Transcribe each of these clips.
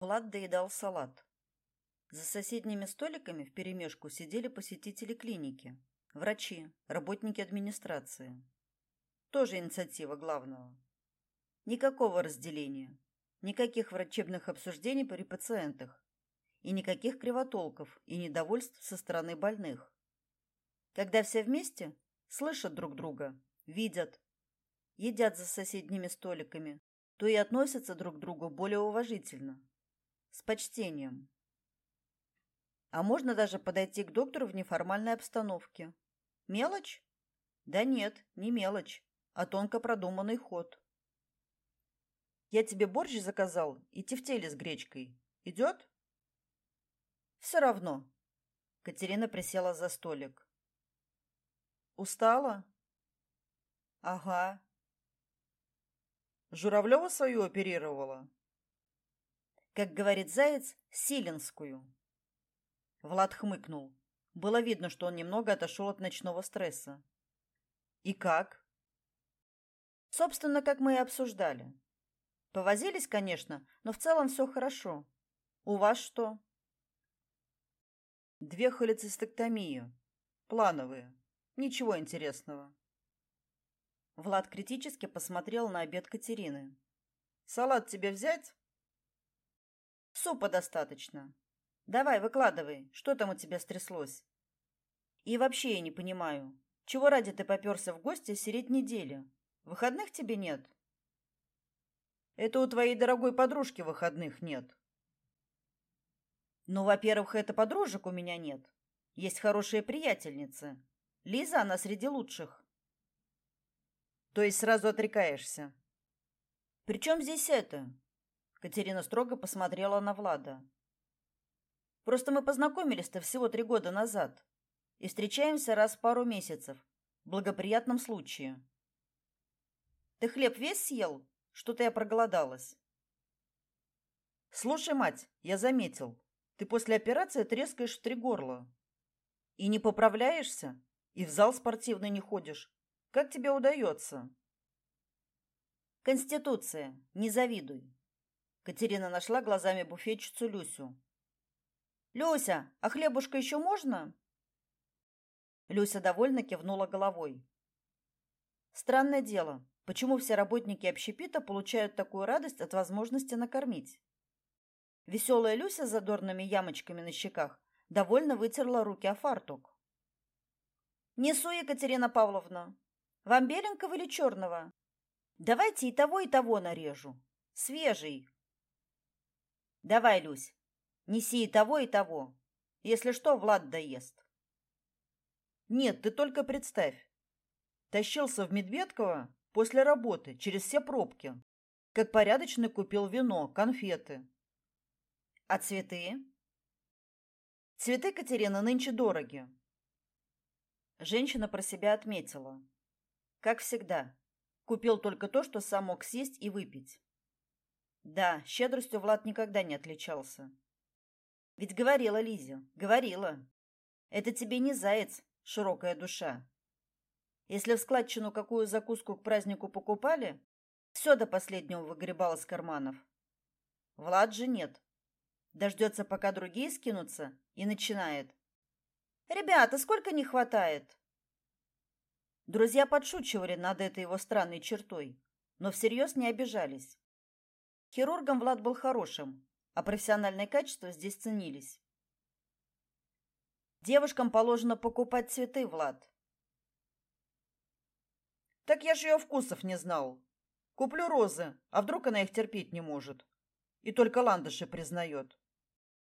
Влад доедал салат. За соседними столиками вперемешку сидели посетители клиники, врачи, работники администрации. Тоже инициатива главного. Никакого разделения, никаких врачебных обсуждений при пациентах и никаких кривотолков и недовольств со стороны больных. Когда все вместе, слышат друг друга, видят, едят за соседними столиками, то и относятся друг к другу более уважительно, с почтением. А можно даже подойти к доктору в неформальной обстановке. Мелочь? Да нет, не мелочь, а тонко продуманный ход. Я тебе борщ заказал и тефтели с гречкой. Идет? Все равно. Катерина присела за столик. Устала? Ага. Журавлева свою оперировала? Как говорит Заяц, Силенскую. Влад хмыкнул. Было видно, что он немного отошел от ночного стресса. И как? Собственно, как мы и обсуждали. Повозились, конечно, но в целом все хорошо. У вас что? Две холецистектомии. Плановые. Ничего интересного. Влад критически посмотрел на обед Катерины. Салат тебе взять? Супа достаточно. Давай, выкладывай, что там у тебя стряслось? И вообще я не понимаю, чего ради ты попёрся в гости средь недели? Выходных тебе нет? Это у твоей дорогой подружки выходных нет. Ну, во-первых, это подружек у меня нет. Есть хорошие приятельницы. Лиза, она среди лучших. То есть сразу отрекаешься? Причем здесь это? Катерина строго посмотрела на Влада. Просто мы познакомились-то всего три года назад и встречаемся раз в пару месяцев, в благоприятном случае. Ты хлеб весь съел? Что-то я проголодалась. Слушай, мать, я заметил, ты после операции трескаешь в три горла. И не поправляешься, и в зал спортивный не ходишь. Как тебе удается? Конституция, не завидуй. Катерина нашла глазами буфетчицу Люсю. «Люся, а хлебушка еще можно?» Люся довольно кивнула головой. Странное дело, почему все работники общепита получают такую радость от возможности накормить? Веселая Люся с задорными ямочками на щеках довольно вытерла руки о фартук. «Несу, Екатерина Павловна. Вам беленького или черного? Давайте и того, и того нарежу. Свежий, Давай, Люсь, неси и того, и того. Если что, Влад доест. Нет, ты только представь. Тащился в Медведково после работы через все пробки. Как порядочный купил вино, конфеты. А цветы? Цветы, Катерина, нынче дороги. Женщина про себя отметила. Как всегда, купил только то, что сам мог съесть и выпить. Да, щедростью Влад никогда не отличался. Ведь говорила Лизе, говорила. Это тебе не заяц, широкая душа. Если в складчину какую закуску к празднику покупали, все до последнего выгребал из карманов. Влад же нет. Дождется, пока другие скинутся, и начинает. «Ребята, сколько не хватает?» Друзья подшучивали над этой его странной чертой, но всерьез не обижались. Хирургом Влад был хорошим, а профессиональные качества здесь ценились. Девушкам положено покупать цветы, Влад. Так я же ее вкусов не знал. Куплю розы, а вдруг она их терпеть не может. И только ландыши признает.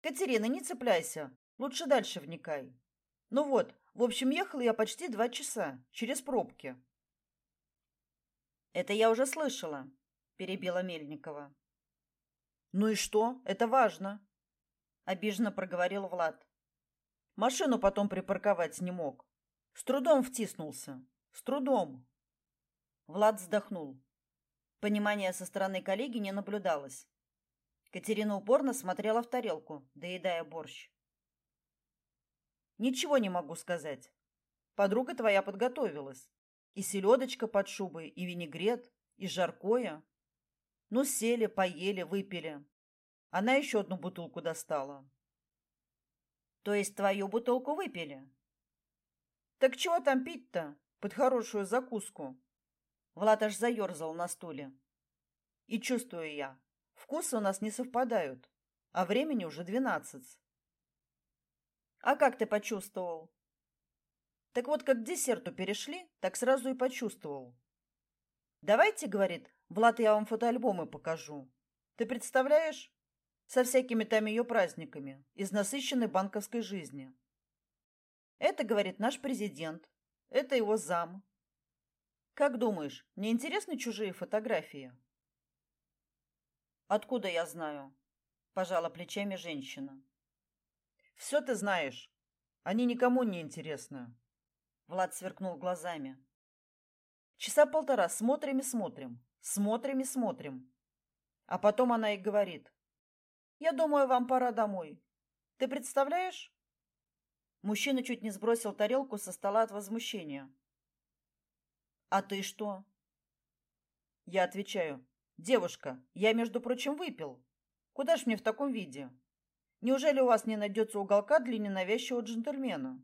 Катерина, не цепляйся, лучше дальше вникай. Ну вот, в общем, ехал я почти два часа, через пробки. Это я уже слышала, перебила Мельникова. Ну и что? Это важно, обиженно проговорил Влад. Машину потом припарковать не мог. С трудом втиснулся. С трудом. Влад вздохнул. Понимания со стороны коллеги не наблюдалось. Катерина упорно смотрела в тарелку, доедая борщ. Ничего не могу сказать. Подруга твоя подготовилась. И селедочка под шубой, и винегрет, и жаркое. Ну, сели, поели, выпили. Она еще одну бутылку достала. То есть твою бутылку выпили? Так чего там пить-то? Под хорошую закуску. Влад аж заерзал на стуле. И чувствую я, вкусы у нас не совпадают, а времени уже двенадцать. А как ты почувствовал? Так вот, как к десерту перешли, так сразу и почувствовал. Давайте, говорит, Влад, я вам фотоальбомы покажу. Ты представляешь? Со всякими там ее праздниками из насыщенной банковской жизни. Это, говорит, наш президент. Это его зам. Как думаешь, мне интересны чужие фотографии? Откуда я знаю? Пожала плечами женщина. Все ты знаешь. Они никому не интересны. Влад сверкнул глазами. Часа полтора смотрим и смотрим, смотрим и смотрим. А потом она и говорит. «Я думаю, вам пора домой. Ты представляешь?» Мужчина чуть не сбросил тарелку со стола от возмущения. «А ты что?» Я отвечаю. «Девушка, я, между прочим, выпил. Куда ж мне в таком виде?» Неужели у вас не найдется уголка для ненавязчивого джентльмена?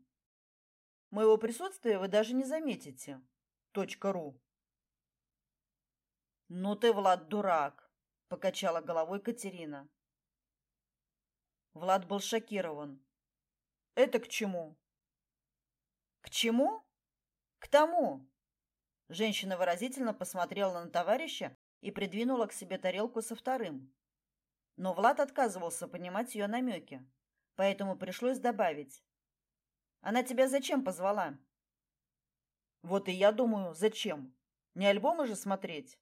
Моего присутствия вы даже не заметите. Точка ру. Ну ты, Влад, дурак, покачала головой Катерина. Влад был шокирован. Это к чему? К чему? К тому. Женщина выразительно посмотрела на товарища и придвинула к себе тарелку со вторым. Но Влад отказывался понимать ее намеки, поэтому пришлось добавить. «Она тебя зачем позвала?» «Вот и я думаю, зачем? Не альбомы же смотреть?»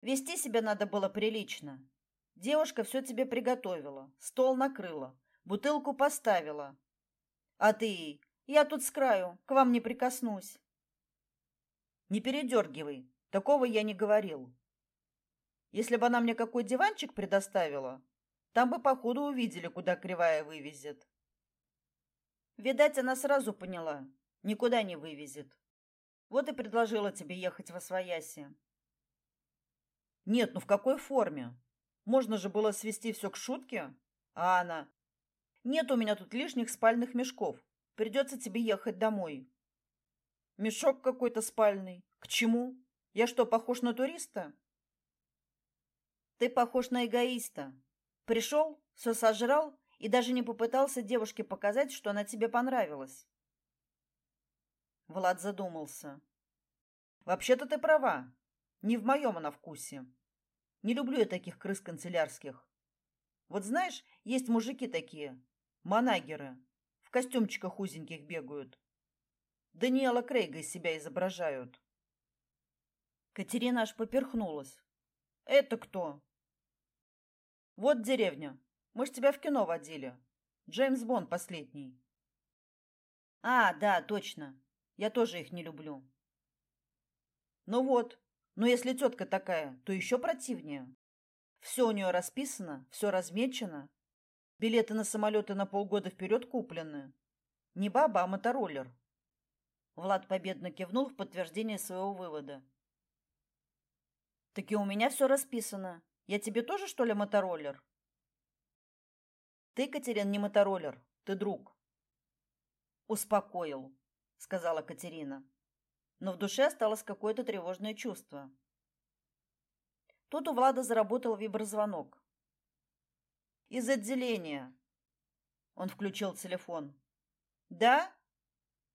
«Вести себя надо было прилично. Девушка все тебе приготовила, стол накрыла, бутылку поставила. А ты я тут с краю, к вам не прикоснусь». «Не передергивай, такого я не говорил. Если бы она мне какой диванчик предоставила, там бы походу увидели, куда кривая вывезет. Видать, она сразу поняла, никуда не вывезет. Вот и предложила тебе ехать во свояси. Нет, ну в какой форме? Можно же было свести все к шутке. А она: "Нет у меня тут лишних спальных мешков. Придется тебе ехать домой". Мешок какой-то спальный. К чему? Я что, похож на туриста? Ты похож на эгоиста. Пришел, все сожрал и даже не попытался девушке показать, что она тебе понравилась. Влад задумался. Вообще-то ты права. Не в моем она вкусе. Не люблю я таких крыс канцелярских. Вот знаешь, есть мужики такие, манагеры, в костюмчиках узеньких бегают. Даниэла Крейга из себя изображают. Катерина аж поперхнулась. Это кто? Вот деревня. Мы ж тебя в кино водили. Джеймс Бонд последний. А, да, точно. Я тоже их не люблю. Ну вот. Но если тетка такая, то еще противнее. Все у нее расписано, все размечено. Билеты на самолеты на полгода вперед куплены. Не баба, а мотороллер. Влад победно кивнул в подтверждение своего вывода. Так и у меня все расписано. Я тебе тоже, что ли, мотороллер? Ты, Катерин, не мотороллер, ты друг. Успокоил, сказала Катерина. Но в душе осталось какое-то тревожное чувство. Тут у Влада заработал виброзвонок. Из отделения. Он включил телефон. Да?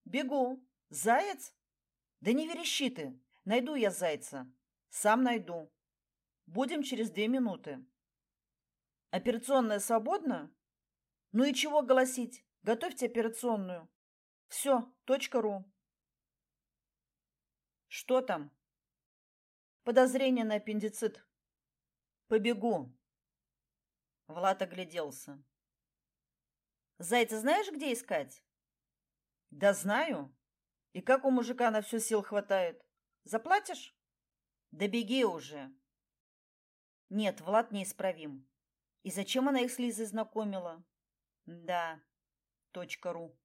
Бегу. Заяц? Да не верещи ты. Найду я зайца. Сам найду. Будем через две минуты. Операционная свободна? Ну и чего голосить? Готовьте операционную. Все, точка ру. Что там? Подозрение на аппендицит. Побегу. Влад огляделся. Зайца знаешь, где искать? Да знаю. И как у мужика на всю сил хватает? Заплатишь? Да беги уже. Нет, Влад неисправим. И зачем она их с Лизой знакомила? Да. Ру.